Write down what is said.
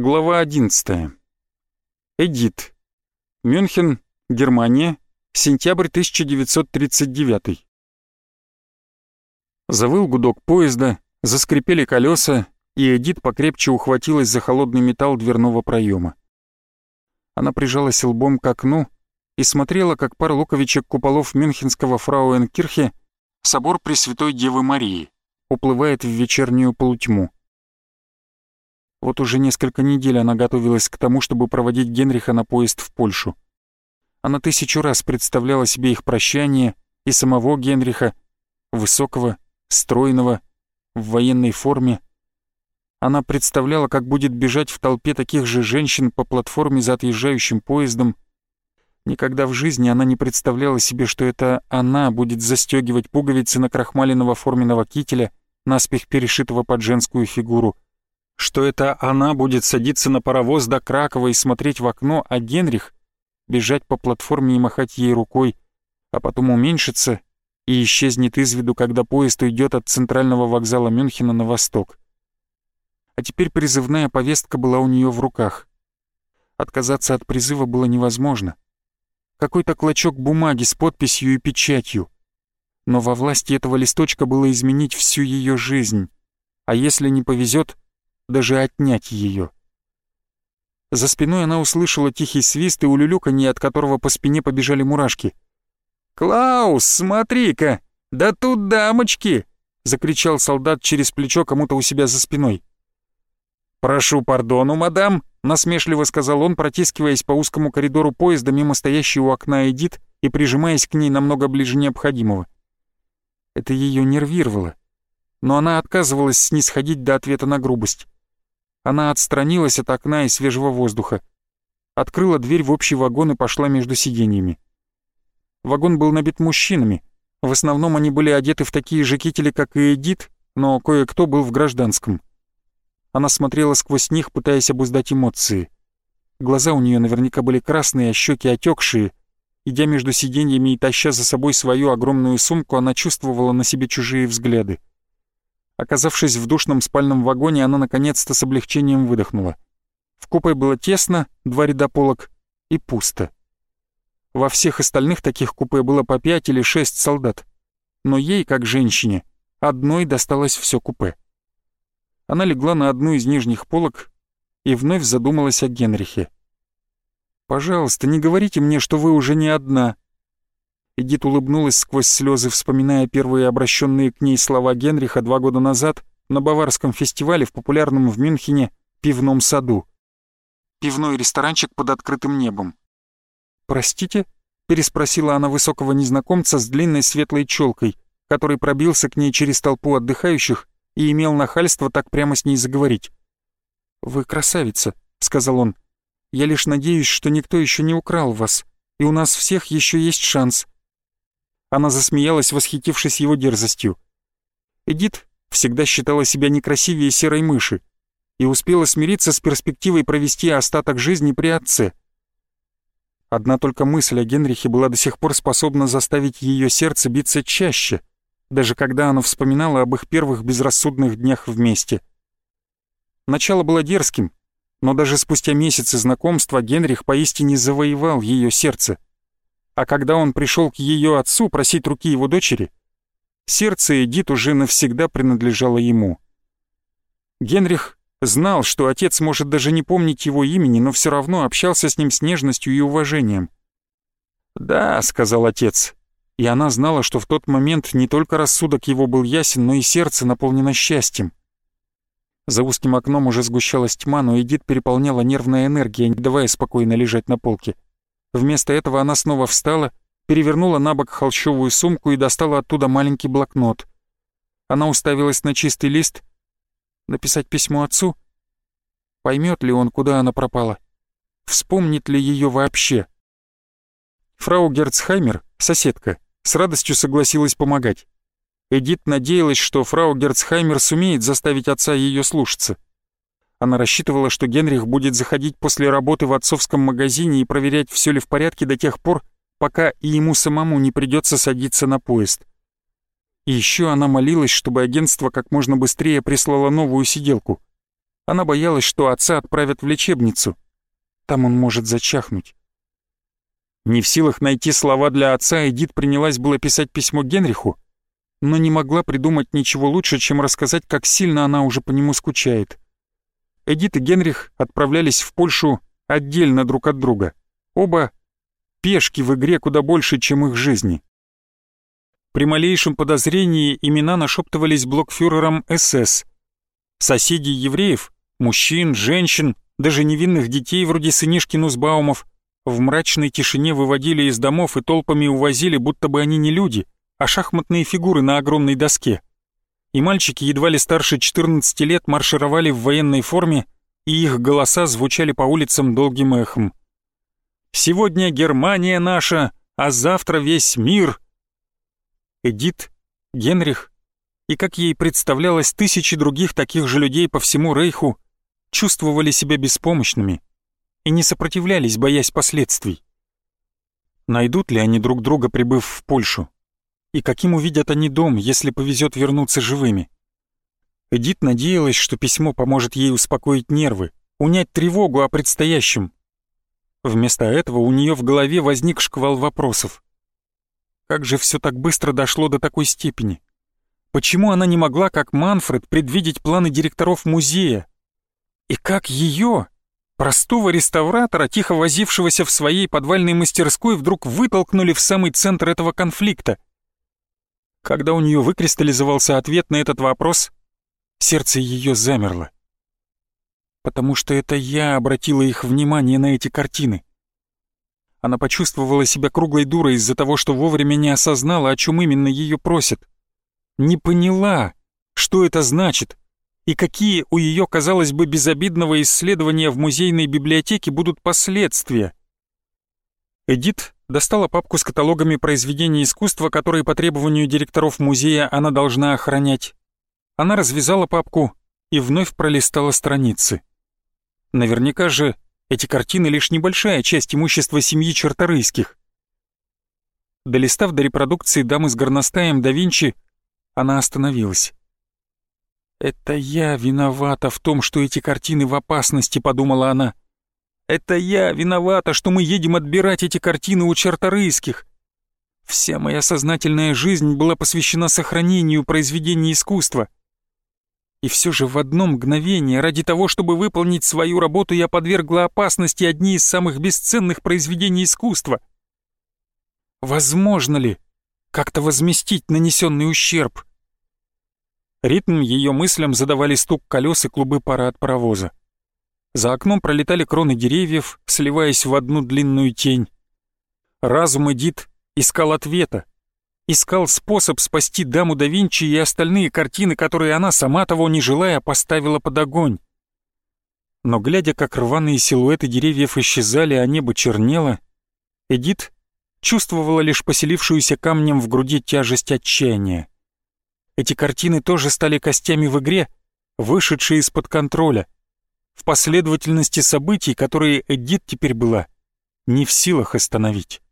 Глава 11. Эдит. Мюнхен, Германия. Сентябрь 1939. Завыл гудок поезда, заскрипели колеса, и Эдит покрепче ухватилась за холодный металл дверного проема. Она прижалась лбом к окну и смотрела, как пара луковичек куполов мюнхенского фрауенкирхе, собор Пресвятой Девы Марии, уплывает в вечернюю полутьму. Вот уже несколько недель она готовилась к тому, чтобы проводить Генриха на поезд в Польшу. Она тысячу раз представляла себе их прощание и самого Генриха, высокого, стройного, в военной форме. Она представляла, как будет бежать в толпе таких же женщин по платформе за отъезжающим поездом. Никогда в жизни она не представляла себе, что это она будет застегивать пуговицы на крахмаленного форменного кителя, наспех перешитого под женскую фигуру — что это она будет садиться на паровоз до Кракова и смотреть в окно, а Генрих бежать по платформе и махать ей рукой, а потом уменьшится и исчезнет из виду, когда поезд уйдет от центрального вокзала Мюнхена на восток. А теперь призывная повестка была у нее в руках. Отказаться от призыва было невозможно. Какой-то клочок бумаги с подписью и печатью. Но во власти этого листочка было изменить всю ее жизнь. А если не повезет, даже отнять ее. За спиной она услышала тихий свист и улюлюканье, от которого по спине побежали мурашки. «Клаус, смотри-ка! Да тут дамочки!» — закричал солдат через плечо кому-то у себя за спиной. «Прошу пардону, мадам», — насмешливо сказал он, протискиваясь по узкому коридору поезда мимо стоящей у окна Эдит и прижимаясь к ней намного ближе необходимого. Это ее нервировало, но она отказывалась снисходить до ответа на грубость. Она отстранилась от окна и свежего воздуха. Открыла дверь в общий вагон и пошла между сиденьями. Вагон был набит мужчинами. В основном они были одеты в такие же кители, как и Эдит, но кое-кто был в гражданском. Она смотрела сквозь них, пытаясь обуздать эмоции. Глаза у нее наверняка были красные, а щеки отекшие. Идя между сиденьями и таща за собой свою огромную сумку, она чувствовала на себе чужие взгляды. Оказавшись в душном спальном вагоне, она наконец-то с облегчением выдохнула. В купе было тесно, два ряда полок и пусто. Во всех остальных таких купе было по пять или шесть солдат. Но ей, как женщине, одной досталось все купе. Она легла на одну из нижних полок и вновь задумалась о Генрихе. «Пожалуйста, не говорите мне, что вы уже не одна», Эдит улыбнулась сквозь слезы, вспоминая первые обращенные к ней слова Генриха два года назад на Баварском фестивале в популярном в Мюнхене пивном саду. Пивной ресторанчик под открытым небом. «Простите?» — переспросила она высокого незнакомца с длинной светлой челкой, который пробился к ней через толпу отдыхающих и имел нахальство так прямо с ней заговорить. «Вы красавица», — сказал он. «Я лишь надеюсь, что никто еще не украл вас, и у нас всех еще есть шанс. Она засмеялась, восхитившись его дерзостью. Эдит всегда считала себя некрасивее серой мыши и успела смириться с перспективой провести остаток жизни при отце. Одна только мысль о Генрихе была до сих пор способна заставить ее сердце биться чаще, даже когда она вспоминала об их первых безрассудных днях вместе. Начало было дерзким, но даже спустя месяцы знакомства Генрих поистине завоевал ее сердце — а когда он пришел к ее отцу просить руки его дочери, сердце Эдит уже навсегда принадлежало ему. Генрих знал, что отец может даже не помнить его имени, но все равно общался с ним с нежностью и уважением. «Да», — сказал отец, и она знала, что в тот момент не только рассудок его был ясен, но и сердце наполнено счастьем. За узким окном уже сгущалась тьма, но Эдит переполняла нервная энергия, не давая спокойно лежать на полке. Вместо этого она снова встала, перевернула на бок холщовую сумку и достала оттуда маленький блокнот. Она уставилась на чистый лист. Написать письмо отцу? Поймет ли он, куда она пропала? Вспомнит ли ее вообще? Фрау Герцхаймер, соседка, с радостью согласилась помогать. Эдит надеялась, что фрау Герцхаймер сумеет заставить отца ее слушаться. Она рассчитывала, что Генрих будет заходить после работы в отцовском магазине и проверять, все ли в порядке до тех пор, пока и ему самому не придется садиться на поезд. И еще она молилась, чтобы агентство как можно быстрее прислало новую сиделку. Она боялась, что отца отправят в лечебницу. Там он может зачахнуть. Не в силах найти слова для отца, Эдит принялась было писать письмо Генриху, но не могла придумать ничего лучше, чем рассказать, как сильно она уже по нему скучает. Эдит и Генрих отправлялись в Польшу отдельно друг от друга. Оба пешки в игре куда больше, чем их жизни. При малейшем подозрении имена нашептывались блокфюрером СС. Соседей евреев, мужчин, женщин, даже невинных детей вроде сынишки Нусбаумов в мрачной тишине выводили из домов и толпами увозили, будто бы они не люди, а шахматные фигуры на огромной доске. И мальчики, едва ли старше 14 лет, маршировали в военной форме, и их голоса звучали по улицам долгим эхом. «Сегодня Германия наша, а завтра весь мир!» Эдит, Генрих и, как ей представлялось, тысячи других таких же людей по всему Рейху чувствовали себя беспомощными и не сопротивлялись, боясь последствий. Найдут ли они друг друга, прибыв в Польшу? И каким увидят они дом, если повезет вернуться живыми? Эдит надеялась, что письмо поможет ей успокоить нервы, унять тревогу о предстоящем. Вместо этого у нее в голове возник шквал вопросов. Как же все так быстро дошло до такой степени? Почему она не могла, как Манфред, предвидеть планы директоров музея? И как ее, простого реставратора, тихо возившегося в своей подвальной мастерской, вдруг вытолкнули в самый центр этого конфликта? Когда у нее выкристаллизовался ответ на этот вопрос, сердце ее замерло. Потому что это я обратила их внимание на эти картины. Она почувствовала себя круглой дурой из-за того, что вовремя не осознала, о чем именно ее просят. Не поняла, что это значит, и какие у ее, казалось бы, безобидного исследования в музейной библиотеке будут последствия. Эдит достала папку с каталогами произведений искусства, которые по требованию директоров музея она должна охранять. Она развязала папку и вновь пролистала страницы. Наверняка же эти картины лишь небольшая часть имущества семьи Черторийских. Долистав до репродукции дамы с горностаем да Винчи, она остановилась. «Это я виновата в том, что эти картины в опасности», — подумала она. «Это я виновата, что мы едем отбирать эти картины у Черторийских. Вся моя сознательная жизнь была посвящена сохранению произведений искусства. И все же в одно мгновение, ради того, чтобы выполнить свою работу, я подвергла опасности одни из самых бесценных произведений искусства. Возможно ли как-то возместить нанесенный ущерб? Ритм ее мыслям задавали стук колес и клубы пара от паровоза. За окном пролетали кроны деревьев, сливаясь в одну длинную тень. Разум Эдит искал ответа, искал способ спасти даму да Винчи и остальные картины, которые она, сама того не желая, поставила под огонь. Но глядя, как рваные силуэты деревьев исчезали, а небо чернело, Эдит чувствовала лишь поселившуюся камнем в груди тяжесть отчаяния. Эти картины тоже стали костями в игре, вышедшие из-под контроля, в последовательности событий, которые Эдит теперь была не в силах остановить.